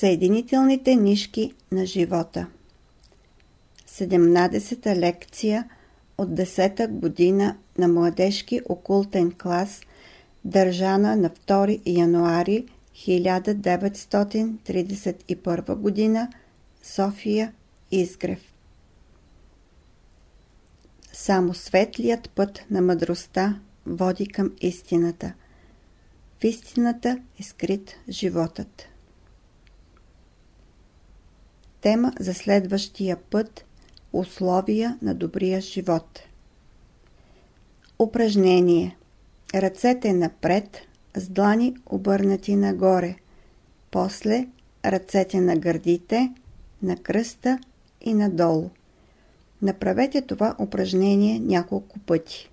Съединителните нишки на живота 17-та лекция от 10-та година на младежки окултен клас, държана на 2 януари 1931 година, София, Изгрев. Само светлият път на мъдростта води към истината. В истината е скрит животът. Тема за следващия път – условия на добрия живот. Упражнение Ръцете напред, с длани обърнати нагоре. После ръцете на гърдите, на кръста и надолу. Направете това упражнение няколко пъти.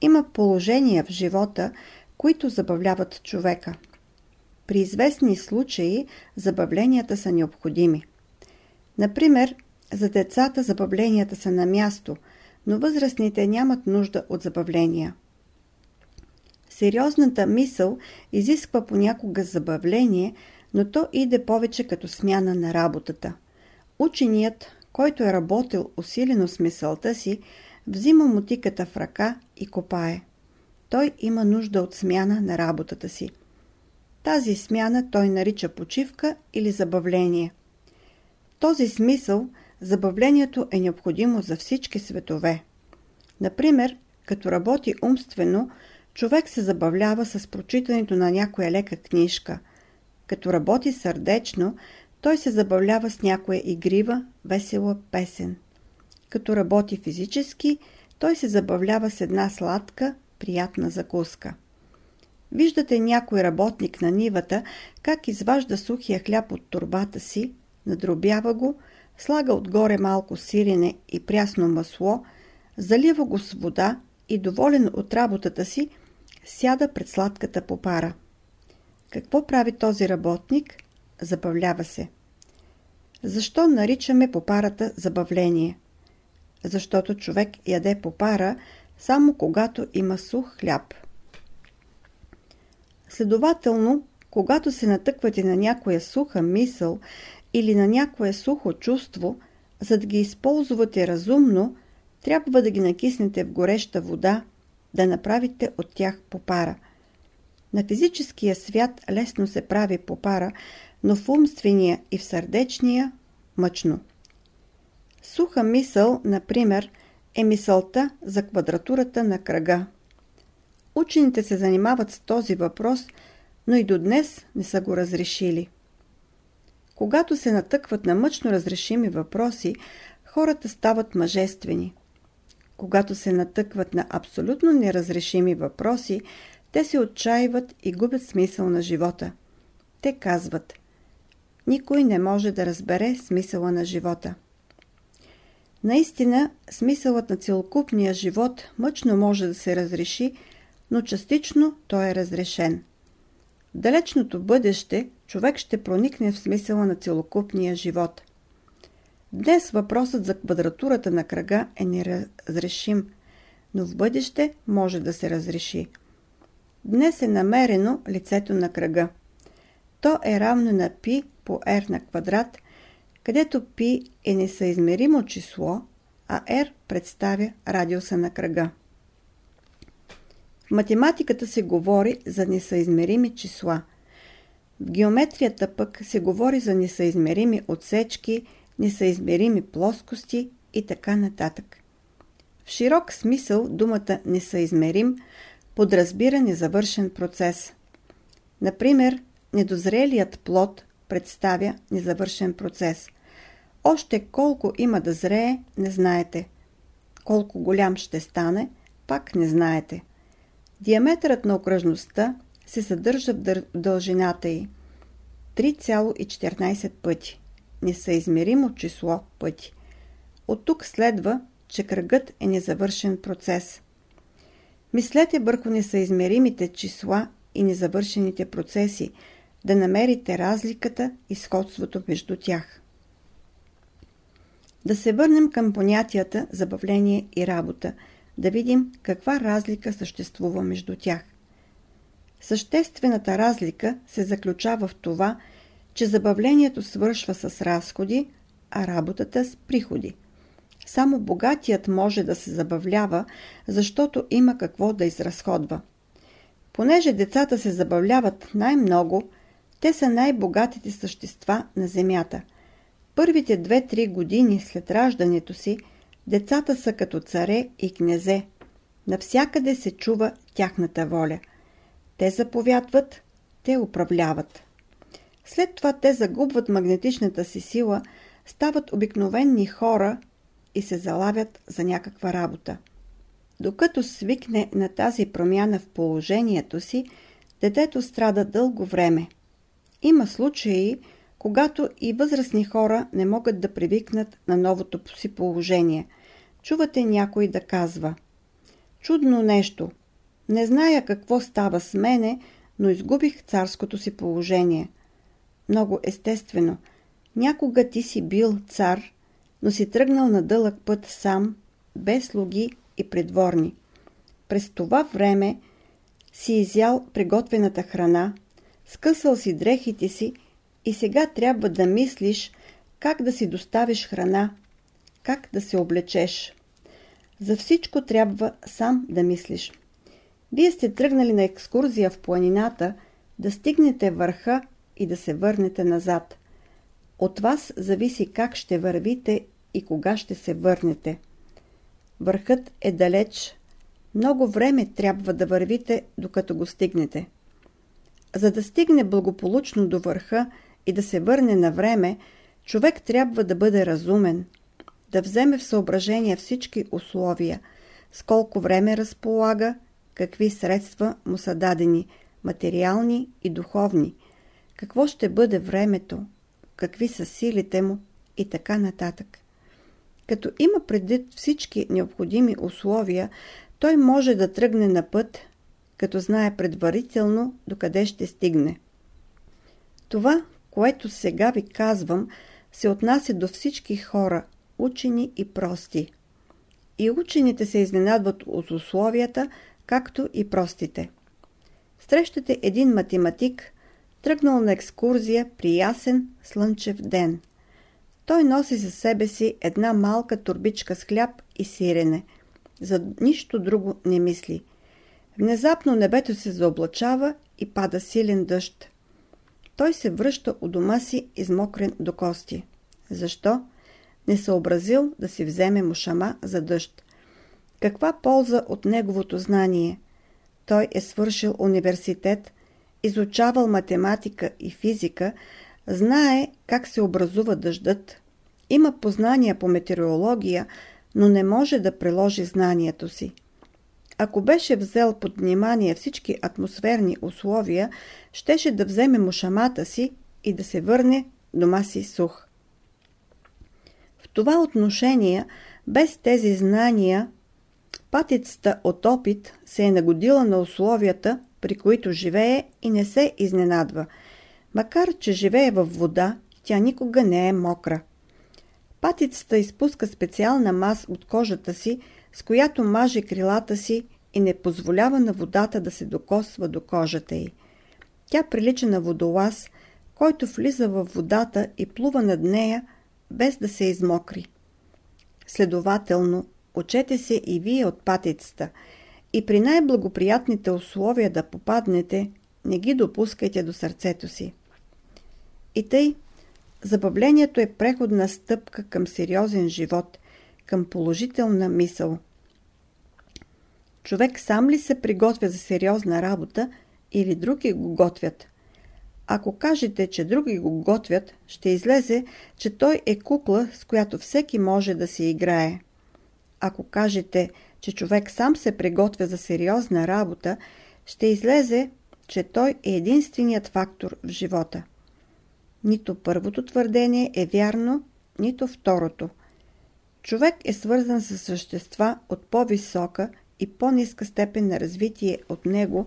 Има положения в живота, които забавляват човека. При известни случаи забавленията са необходими. Например, за децата забавленията са на място, но възрастните нямат нужда от забавления. Сериозната мисъл изисква понякога забавление, но то иде повече като смяна на работата. Ученият, който е работил усилено с мисълта си, взима мутиката в ръка и копае. Той има нужда от смяна на работата си. Тази смяна той нарича почивка или забавление. В този смисъл забавлението е необходимо за всички светове. Например, като работи умствено, човек се забавлява с прочитането на някоя лека книжка. Като работи сърдечно, той се забавлява с някоя игрива, весела песен. Като работи физически, той се забавлява с една сладка, приятна закуска. Виждате някой работник на нивата, как изважда сухия хляб от турбата си, надробява го, слага отгоре малко сирене и прясно масло, залива го с вода и доволен от работата си, сяда пред сладката попара. Какво прави този работник? Забавлява се. Защо наричаме попарата забавление? Защото човек яде попара само когато има сух хляб. Следователно, когато се натъквате на някоя суха мисъл или на някое сухо чувство, за да ги използвате разумно, трябва да ги накиснете в гореща вода, да направите от тях попара. На физическия свят лесно се прави попара, но в умствения и в сърдечния – мъчно. Суха мисъл, например, е мисълта за квадратурата на кръга. Учените се занимават с този въпрос, но и до днес не са го разрешили. Когато се натъкват на мъчно разрешими въпроси, хората стават мъжествени. Когато се натъкват на абсолютно неразрешими въпроси, те се отчаиват и губят смисъл на живота. Те казват Никой не може да разбере смисъла на живота. Наистина, смисълът на целокупния живот мъчно може да се разреши, но частично той е разрешен. В далечното бъдеще човек ще проникне в смисъла на целокупния живот. Днес въпросът за квадратурата на кръга е неразрешим, но в бъдеще може да се разреши. Днес е намерено лицето на кръга. То е равно на π по r на квадрат, където π е несъизмеримо число, а r представя радиуса на кръга. В математиката се говори за несъизмерими числа. В геометрията пък се говори за несъизмерими отсечки, несъизмерими плоскости и така нататък. В широк смисъл думата несъизмерим подразбира незавършен процес. Например, недозрелият плод представя незавършен процес. Още колко има да зрее, не знаете. Колко голям ще стане, пак не знаете. Диаметърът на окръжността се съдържа в дължината й 3,14 пъти. Несъизмеримо число пъти. От тук следва, че кръгът е незавършен процес. Мислете върху несъизмеримите числа и незавършените процеси, да намерите разликата и сходството между тях. Да се върнем към понятията забавление и работа – да видим каква разлика съществува между тях. Съществената разлика се заключава в това, че забавлението свършва с разходи, а работата с приходи. Само богатият може да се забавлява, защото има какво да изразходва. Понеже децата се забавляват най-много, те са най-богатите същества на Земята. Първите 2-3 години след раждането си, децата са като царе и князе. Навсякъде се чува тяхната воля. Те заповядват, те управляват. След това те загубват магнетичната си сила, стават обикновени хора и се залавят за някаква работа. Докато свикне на тази промяна в положението си, детето страда дълго време. Има случаи, когато и възрастни хора не могат да привикнат на новото си положение. Чувате някой да казва Чудно нещо. Не зная какво става с мене, но изгубих царското си положение. Много естествено. Някога ти си бил цар, но си тръгнал на дълъг път сам, без слуги и придворни. През това време си изял приготвената храна, скъсал си дрехите си и сега трябва да мислиш как да си доставиш храна, как да се облечеш. За всичко трябва сам да мислиш. Вие сте тръгнали на екскурзия в планината, да стигнете върха и да се върнете назад. От вас зависи как ще вървите и кога ще се върнете. Върхът е далеч. Много време трябва да вървите, докато го стигнете. За да стигне благополучно до върха и да се върне на време, човек трябва да бъде разумен, да вземе в съображение всички условия, с колко време разполага, какви средства му са дадени, материални и духовни, какво ще бъде времето, какви са силите му и така нататък. Като има предвид всички необходими условия, той може да тръгне на път, като знае предварително докъде ще стигне. Това, което сега ви казвам, се отнася до всички хора, учени и прости. И учените се изненадват от условията, както и простите. Срещате един математик, тръгнал на екскурзия при ясен слънчев ден. Той носи за себе си една малка турбичка с хляб и сирене. За нищо друго не мисли. Внезапно небето се заоблачава и пада силен дъжд. Той се връща у дома си измокрен до кости. Защо? Не съобразил да си вземе мушама за дъжд. Каква полза от неговото знание? Той е свършил университет, изучавал математика и физика, знае как се образува дъждът, има познания по метеорология, но не може да приложи знанието си. Ако беше взел под внимание всички атмосферни условия, щеше да вземе мушамата си и да се върне дома си сух. В това отношение, без тези знания, патицата от опит се е нагодила на условията, при които живее и не се изненадва. Макар, че живее във вода, тя никога не е мокра. Патицата изпуска специална мас от кожата си, с която маже крилата си и не позволява на водата да се докосва до кожата й. Тя прилича на водолаз, който влиза във водата и плува над нея, без да се измокри. Следователно, учете се и вие от патицата и при най-благоприятните условия да попаднете, не ги допускайте до сърцето си. И тъй, забавлението е преходна стъпка към сериозен живот, към положителна мисъл. Човек сам ли се приготвя за сериозна работа или други го готвят? Ако кажете, че други го готвят, ще излезе, че той е кукла, с която всеки може да се играе. Ако кажете, че човек сам се приготвя за сериозна работа, ще излезе, че той е единственият фактор в живота. Нито първото твърдение е вярно, нито второто. Човек е свързан с същества от по-висока и по-ниска степен на развитие от него,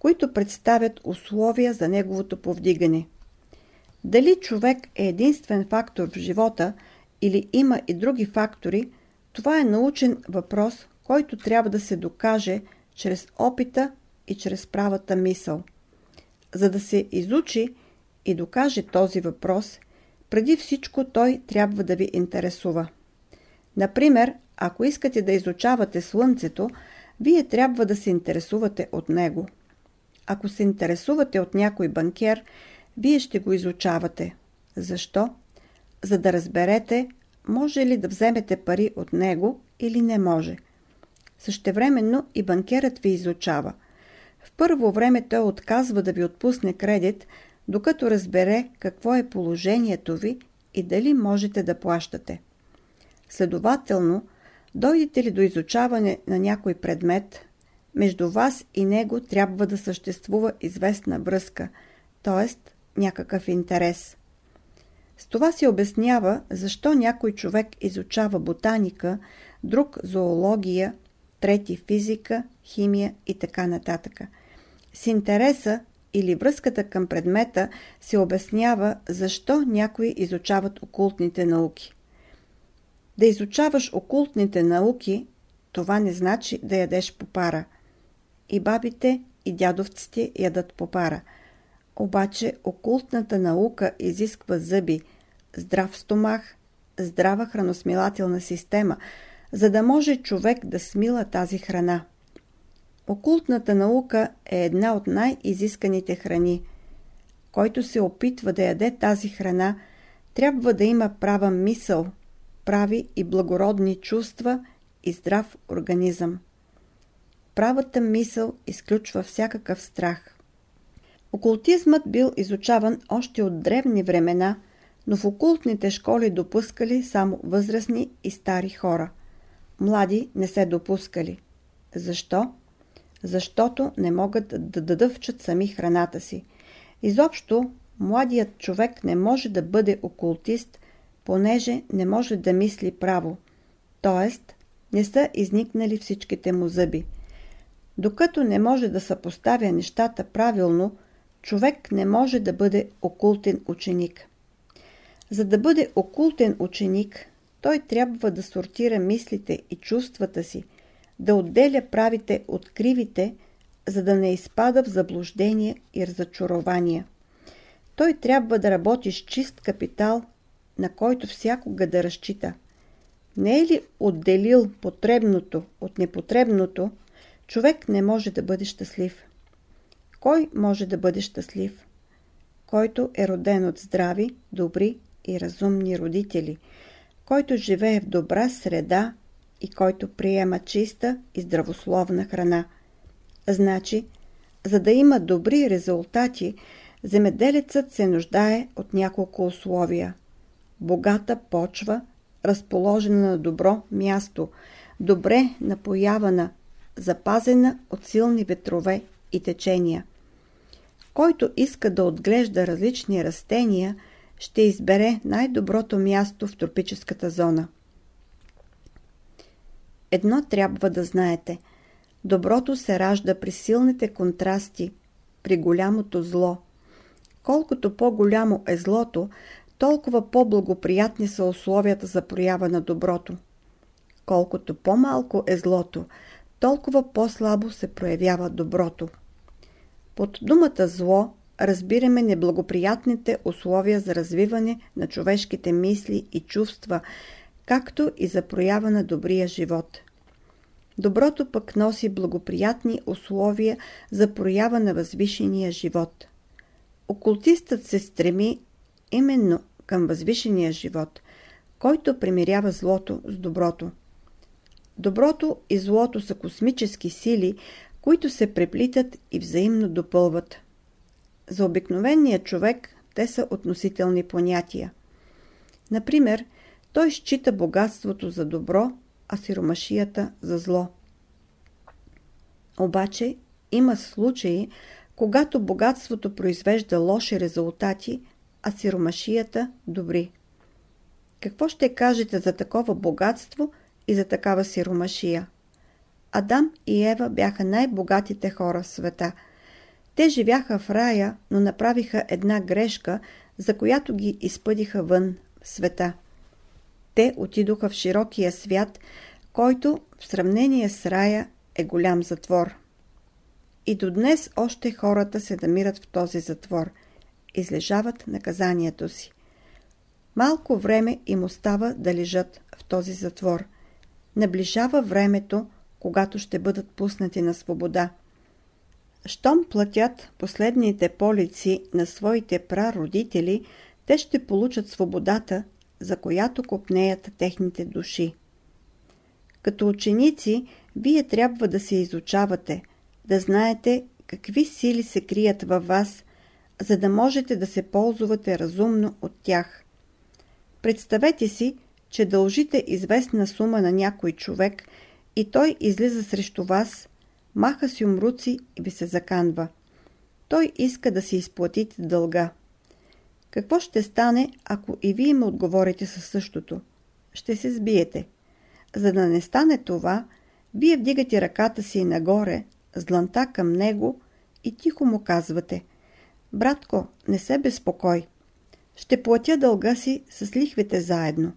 които представят условия за неговото повдигане. Дали човек е единствен фактор в живота или има и други фактори, това е научен въпрос, който трябва да се докаже чрез опита и чрез правата мисъл. За да се изучи, и докаже този въпрос, преди всичко той трябва да ви интересува. Например, ако искате да изучавате Слънцето, вие трябва да се интересувате от него. Ако се интересувате от някой банкер, вие ще го изучавате. Защо? За да разберете, може ли да вземете пари от него или не може. Същевременно и банкерът ви изучава. В първо време той отказва да ви отпусне кредит, докато разбере какво е положението ви и дали можете да плащате. Следователно, дойдете ли до изучаване на някой предмет, между вас и него трябва да съществува известна връзка, т.е. някакъв интерес. С това се обяснява защо някой човек изучава ботаника, друг зоология, трети физика, химия и така нататък. С интереса или връзката към предмета се обяснява защо някои изучават окултните науки. Да изучаваш окултните науки, това не значи да ядеш по пара. И бабите, и дядовците ядат по пара. Обаче окултната наука изисква зъби, здрав стомах, здрава храносмилателна система, за да може човек да смила тази храна. Окултната наука е една от най-изисканите храни. Който се опитва да яде тази храна, трябва да има права мисъл, прави и благородни чувства и здрав организъм. Правата мисъл изключва всякакъв страх. Окултизмът бил изучаван още от древни времена, но в окултните школи допускали само възрастни и стари хора. Млади не се допускали. Защо? защото не могат да дадъвчат сами храната си. Изобщо, младият човек не може да бъде окултист, понеже не може да мисли право, т.е. не са изникнали всичките му зъби. Докато не може да съпоставя нещата правилно, човек не може да бъде окултен ученик. За да бъде окултен ученик, той трябва да сортира мислите и чувствата си – да отделя правите от кривите, за да не изпада в заблуждение и разочарование. Той трябва да работи с чист капитал, на който всякога да разчита. Не е ли отделил потребното от непотребното, човек не може да бъде щастлив. Кой може да бъде щастлив? Който е роден от здрави, добри и разумни родители, който живее в добра среда и който приема чиста и здравословна храна. Значи, за да има добри резултати, земеделецът се нуждае от няколко условия. Богата почва, разположена на добро място, добре напоявана, запазена от силни ветрове и течения. Който иска да отглежда различни растения, ще избере най-доброто място в тропическата зона – Едно трябва да знаете. Доброто се ражда при силните контрасти, при голямото зло. Колкото по-голямо е злото, толкова по-благоприятни са условията за проява на доброто. Колкото по-малко е злото, толкова по-слабо се проявява доброто. Под думата зло разбираме неблагоприятните условия за развиване на човешките мисли и чувства, както и за проява на добрия живот. Доброто пък носи благоприятни условия за проява на възвишения живот. Окултистът се стреми именно към възвишения живот, който примирява злото с доброто. Доброто и злото са космически сили, които се преплитат и взаимно допълват. За обикновения човек те са относителни понятия. Например, той счита богатството за добро, а сиромашията за зло. Обаче има случаи, когато богатството произвежда лоши резултати, а сиромашията – добри. Какво ще кажете за такова богатство и за такава сиромашия? Адам и Ева бяха най-богатите хора в света. Те живяха в рая, но направиха една грешка, за която ги изпъдиха вън в света. Те отидоха в широкия свят, който в сравнение с рая е голям затвор. И до днес още хората се намират в този затвор. излежават наказанието си. Малко време им остава да лежат в този затвор. Наближава времето, когато ще бъдат пуснати на свобода. Щом платят последните полици на своите прародители, те ще получат свободата, за която копнеят техните души. Като ученици, вие трябва да се изучавате, да знаете какви сили се крият във вас, за да можете да се ползвате разумно от тях. Представете си, че дължите известна сума на някой човек и той излиза срещу вас, маха си умруци и ви се заканва. Той иска да си изплатите дълга. Какво ще стане, ако и вие му отговорите със същото? Ще се сбиете. За да не стане това, вие вдигате ръката си нагоре, с дланта към него и тихо му казвате «Братко, не се безпокой. Ще платя дълга си с лихвите заедно».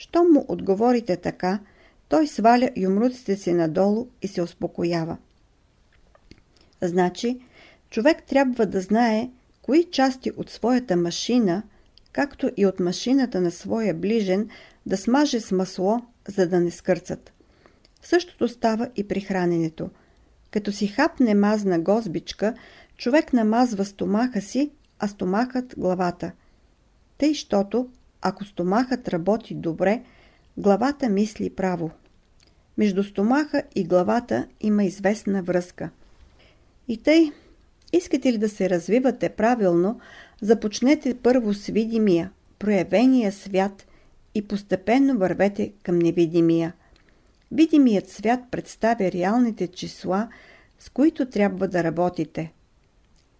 Щом му отговорите така, той сваля юмруците си надолу и се успокоява. Значи, човек трябва да знае кои части от своята машина, както и от машината на своя ближен, да смаже с масло, за да не скърцат. Същото става и при храненето. Като си хапне мазна гозбичка, човек намазва стомаха си, а стомахът главата. Тъй, щото, ако стомахът работи добре, главата мисли право. Между стомаха и главата има известна връзка. И тъй, искате ли да се развивате правилно, започнете първо с видимия, проявения свят и постепенно вървете към невидимия. Видимият свят представя реалните числа, с които трябва да работите.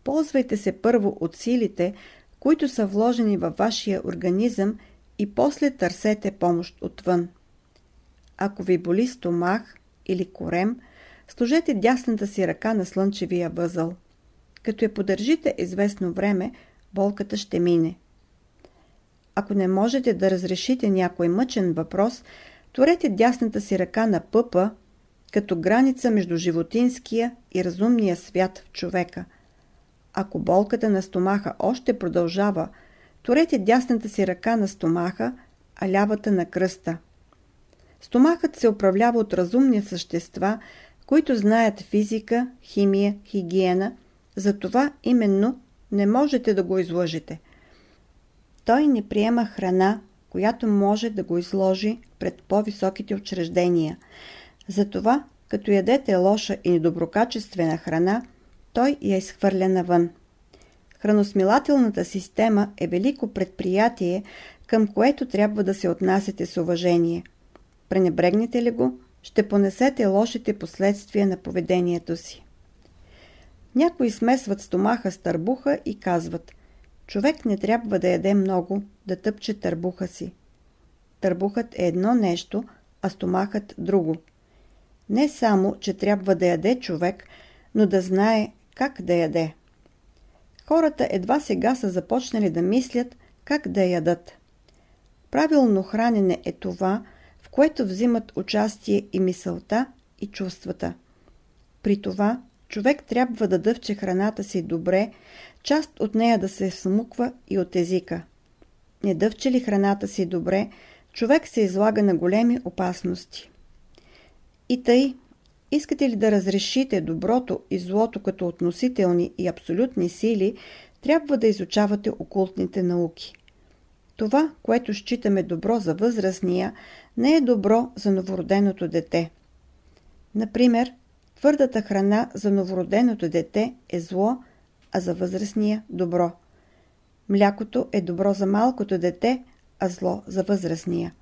Ползвайте се първо от силите, които са вложени във вашия организъм и после търсете помощ отвън. Ако ви боли стомах или корем, сложете дясната си ръка на слънчевия възъл. Като я подържите известно време, болката ще мине. Ако не можете да разрешите някой мъчен въпрос, Торете дясната си ръка на пъпа, като граница между животинския и разумния свят в човека. Ако болката на стомаха още продължава, торете дясната си ръка на стомаха, а лявата на кръста. Стомахът се управлява от разумни същества, които знаят физика, химия, хигиена, затова именно не можете да го излъжете. Той не приема храна, която може да го изложи пред по-високите учреждения. Затова, като ядете лоша и недоброкачествена храна, той я изхвърля навън. Храносмилателната система е велико предприятие, към което трябва да се отнасяте с уважение. Пренебрегнете ли го, ще понесете лошите последствия на поведението си. Някои смесват стомаха с търбуха и казват Човек не трябва да яде много, да тъпче търбуха си. Търбухът е едно нещо, а стомахът друго. Не само, че трябва да яде човек, но да знае как да яде. Хората едва сега са започнали да мислят как да ядат. Правилно хранене е това, в което взимат участие и мисълта, и чувствата. При това човек трябва да дъвче храната си добре, част от нея да се смуква и от езика. Не дъвче ли храната си добре, човек се излага на големи опасности. И тъй, искате ли да разрешите доброто и злото като относителни и абсолютни сили, трябва да изучавате окултните науки. Това, което считаме добро за възрастния, не е добро за новороденото дете. Например, твърдата храна за новороденото дете е зло, а за възрастния – добро. Млякото е добро за малкото дете, а зло за възрастния.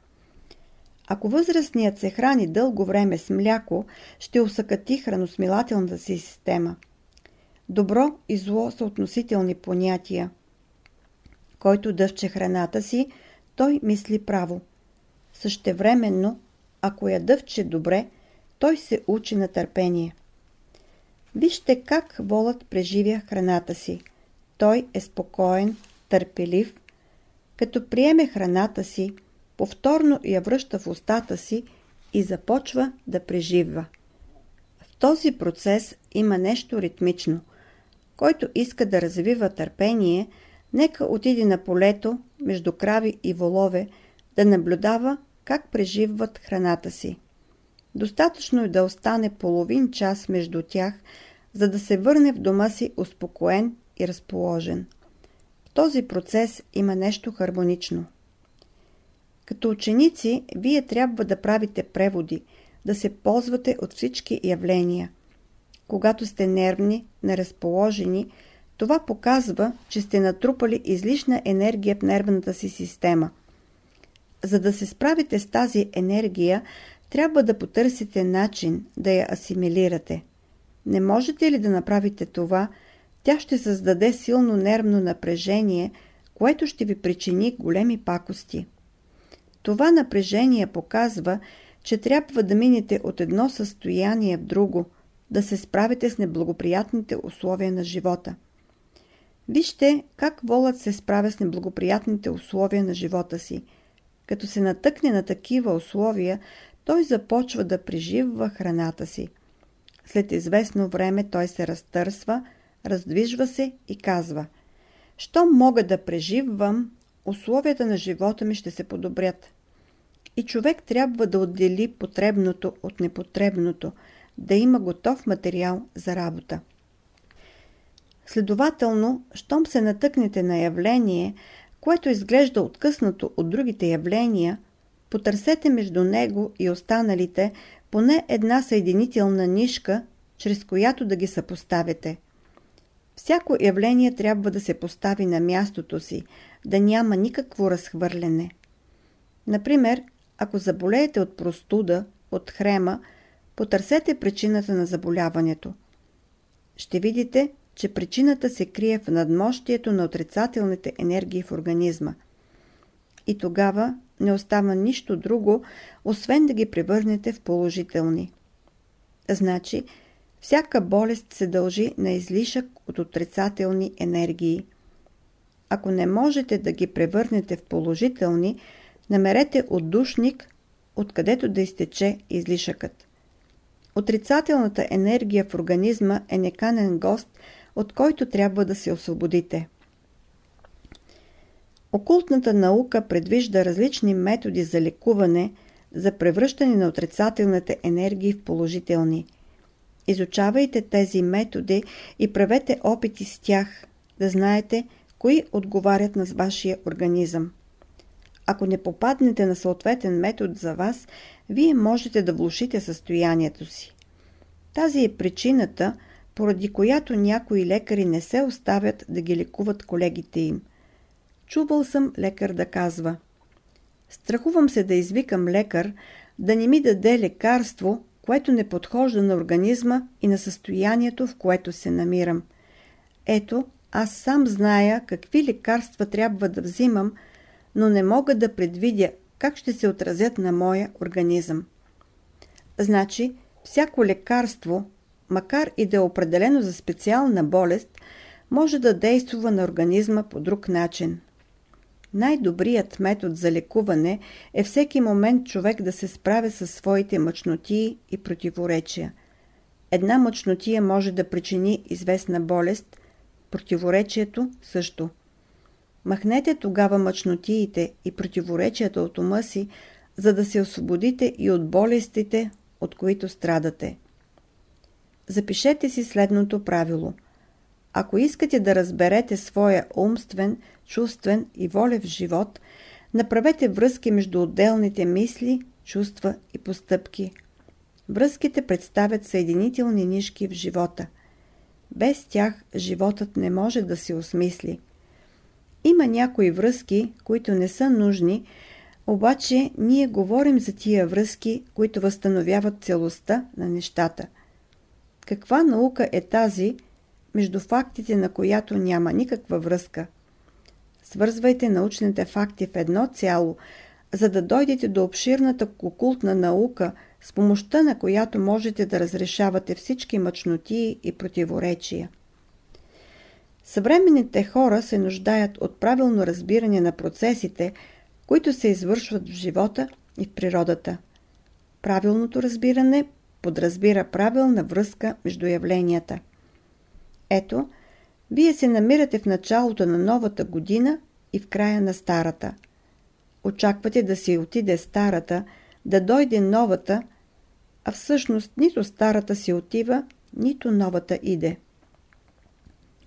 Ако възрастният се храни дълго време с мляко, ще усъкати храносмилателната си система. Добро и зло са относителни понятия. Който дъвче храната си, той мисли право. Същевременно, ако я дъвче добре, той се учи на търпение. Вижте как волът преживя храната си. Той е спокоен, търпелив, като приеме храната си, повторно я връща в устата си и започва да преживва. В този процес има нещо ритмично. Който иска да развива търпение – нека отиде на полето между крави и волове да наблюдава как преживват храната си. Достатъчно е да остане половин час между тях, за да се върне в дома си успокоен и разположен. В този процес има нещо хармонично. Като ученици, вие трябва да правите преводи, да се ползвате от всички явления. Когато сте нервни, неразположени, това показва, че сте натрупали излишна енергия в нервната си система. За да се справите с тази енергия, трябва да потърсите начин да я асимилирате. Не можете ли да направите това, тя ще създаде силно нервно напрежение, което ще ви причини големи пакости. Това напрежение показва, че трябва да минете от едно състояние в друго, да се справите с неблагоприятните условия на живота. Вижте как волът се справя с неблагоприятните условия на живота си. Като се натъкне на такива условия, той започва да преживва храната си. След известно време той се разтърсва, раздвижва се и казва «Щом мога да преживвам, условията на живота ми ще се подобрят». И човек трябва да отдели потребното от непотребното, да има готов материал за работа. Следователно, щом се натъкнете на явление, което изглежда откъснато от другите явления, потърсете между него и останалите поне една съединителна нишка, чрез която да ги съпоставите. Всяко явление трябва да се постави на мястото си, да няма никакво разхвърляне. Например, ако заболеете от простуда, от хрема, потърсете причината на заболяването. Ще видите, че причината се крие в надмощието на отрицателните енергии в организма. И тогава не остава нищо друго, освен да ги превърнете в положителни. Значи, всяка болест се дължи на излишък от отрицателни енергии. Ако не можете да ги превърнете в положителни, намерете отдушник, откъдето да изтече излишъкът. Отрицателната енергия в организма е неканен гост, от който трябва да се освободите. Окултната наука предвижда различни методи за лекуване, за превръщане на отрицателните енергии в положителни. Изучавайте тези методи и правете опити с тях, да знаете кои отговарят на вашия организъм. Ако не попаднете на съответен метод за вас, вие можете да влушите състоянието си. Тази е причината, поради която някои лекари не се оставят да ги лекуват колегите им. Чувал съм лекар да казва Страхувам се да извикам лекар, да не ми даде лекарство, което не подхожда на организма и на състоянието, в което се намирам. Ето, аз сам зная какви лекарства трябва да взимам, но не мога да предвидя как ще се отразят на моя организъм. Значи, всяко лекарство, макар и да е определено за специална болест, може да действа на организма по друг начин. Най-добрият метод за лекуване е всеки момент човек да се справя със своите мъчноти и противоречия. Една мъчнотия може да причини известна болест, противоречието също. Махнете тогава мъчнотиите и противоречията от ума си, за да се освободите и от болестите, от които страдате. Запишете си следното правило. Ако искате да разберете своя умствен, чувствен и волев живот, направете връзки между отделните мисли, чувства и постъпки. Връзките представят съединителни нишки в живота. Без тях животът не може да се осмисли. Има някои връзки, които не са нужни, обаче ние говорим за тия връзки, които възстановяват целостта на нещата. Каква наука е тази, между фактите на която няма никаква връзка? Свързвайте научните факти в едно цяло, за да дойдете до обширната окултна наука, с помощта на която можете да разрешавате всички мъчноти и противоречия. Съвременните хора се нуждаят от правилно разбиране на процесите, които се извършват в живота и в природата. Правилното разбиране подразбира правилна връзка между явленията. Ето, Вие се намирате в началото на новата година и в края на старата. Очаквате да си отиде старата, да дойде новата, а всъщност нито старата си отива, нито новата иде.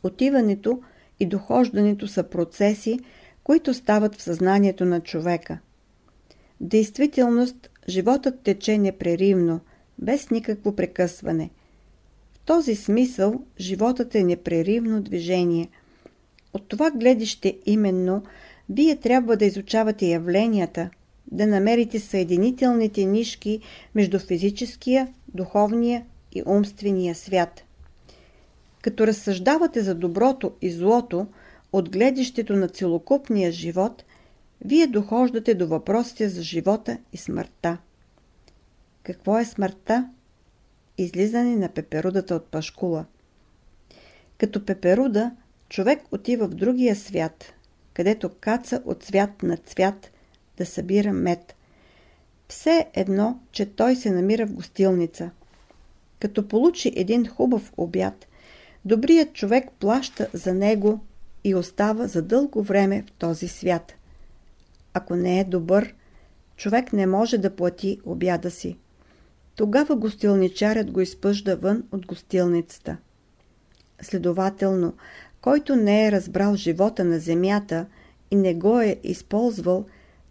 Отиването и дохождането са процеси, които стават в съзнанието на човека. В действителност, животът тече непреривно, без никакво прекъсване. В този смисъл, животът е непреривно движение. От това гледище именно, вие трябва да изучавате явленията, да намерите съединителните нишки между физическия, духовния и умствения свят. Като разсъждавате за доброто и злото от гледището на целокупния живот, вие дохождате до въпросите за живота и смъртта. Какво е смъртта? Излизане на пеперудата от пашкула. Като пеперуда, човек отива в другия свят, където каца от цвят на цвят да събира мед. Все едно, че той се намира в гостилница. Като получи един хубав обяд, добрият човек плаща за него и остава за дълго време в този свят. Ако не е добър, човек не може да плати обяда си. Тогава гостилничарят го изпъжда вън от гостилницата. Следователно, който не е разбрал живота на земята и не го е използвал,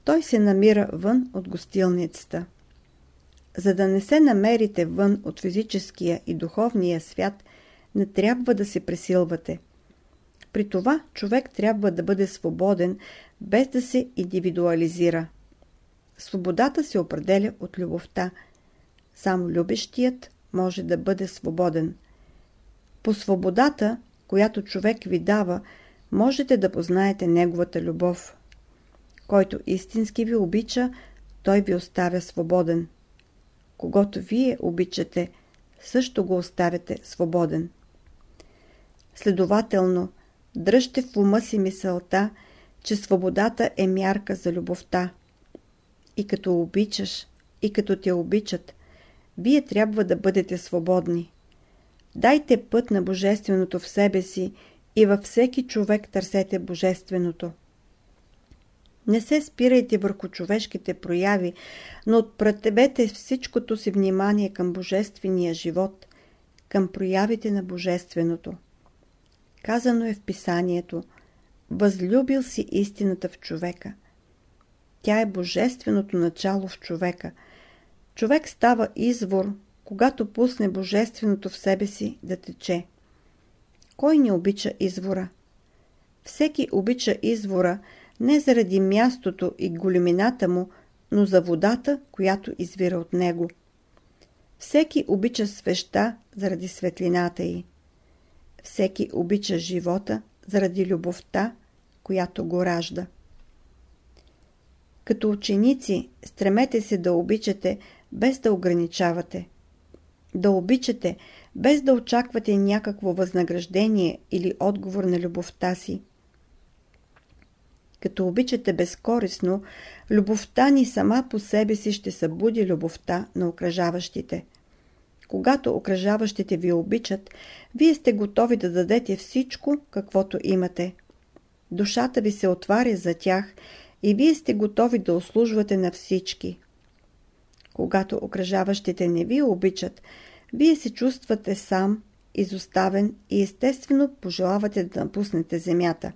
той се намира вън от гостилницата. За да не се намерите вън от физическия и духовния свят, не трябва да се пресилвате. При това човек трябва да бъде свободен, без да се индивидуализира. Свободата се определя от любовта. Само любещият може да бъде свободен. По свободата, която човек ви дава, можете да познаете неговата любов. Който истински ви обича, той ви оставя свободен. Когато вие обичате, също го оставяте свободен. Следователно, дръжте в ума си мисълта, че свободата е мярка за любовта. И като обичаш, и като те обичат, вие трябва да бъдете свободни. Дайте път на Божественото в себе си и във всеки човек търсете Божественото. Не се спирайте върху човешките прояви, но отпретебете всичкото си внимание към Божествения живот, към проявите на Божественото. Казано е в писанието Възлюбил си истината в човека. Тя е божественото начало в човека. Човек става извор, когато пусне божественото в себе си да тече. Кой не обича извора? Всеки обича извора не заради мястото и големината му, но за водата, която извира от него. Всеки обича свеща заради светлината й. Всеки обича живота заради любовта, която го ражда. Като ученици, стремете се да обичате, без да ограничавате. Да обичате, без да очаквате някакво възнаграждение или отговор на любовта си. Като обичате безкорисно, любовта ни сама по себе си ще събуди любовта на окръжаващите – когато окръжаващите ви обичат, вие сте готови да дадете всичко, каквото имате. Душата ви се отваря за тях и вие сте готови да услужвате на всички. Когато окръжаващите не ви обичат, вие се чувствате сам, изоставен и естествено пожелавате да напуснете земята.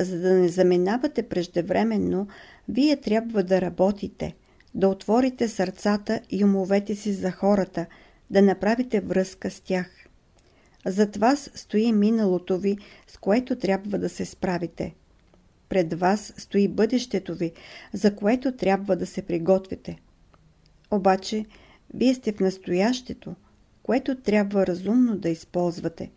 За да не заминавате преждевременно, вие трябва да работите – да отворите сърцата и умовете си за хората, да направите връзка с тях. Зад вас стои миналото ви, с което трябва да се справите. Пред вас стои бъдещето ви, за което трябва да се приготвите. Обаче, вие сте в настоящето, което трябва разумно да използвате.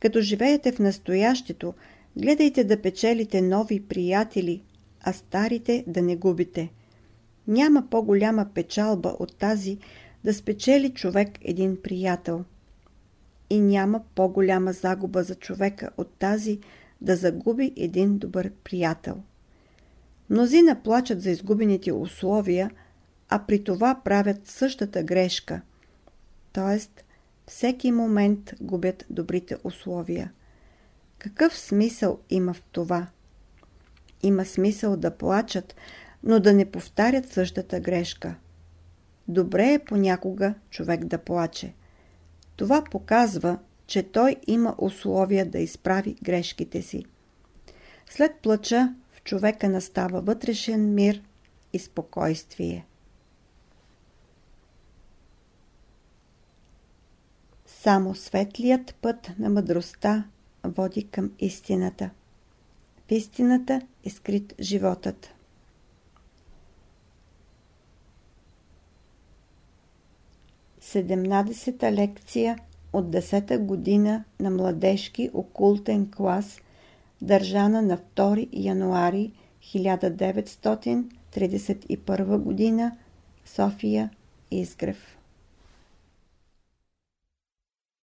Като живеете в настоящето, гледайте да печелите нови приятели, а старите да не губите – няма по-голяма печалба от тази да спечели човек един приятел. И няма по-голяма загуба за човека от тази да загуби един добър приятел. Мнозина плачат за изгубените условия, а при това правят същата грешка. Тоест, всеки момент губят добрите условия. Какъв смисъл има в това? Има смисъл да плачат, но да не повтарят същата грешка. Добре е понякога човек да плаче. Това показва, че той има условия да изправи грешките си. След плача в човека настава вътрешен мир и спокойствие. Само светлият път на мъдростта води към истината. В истината е скрит животът. Седемнадесета лекция от 10-та година на младежки окултен клас, държана на 2 януари 1931 година, София Изгрев.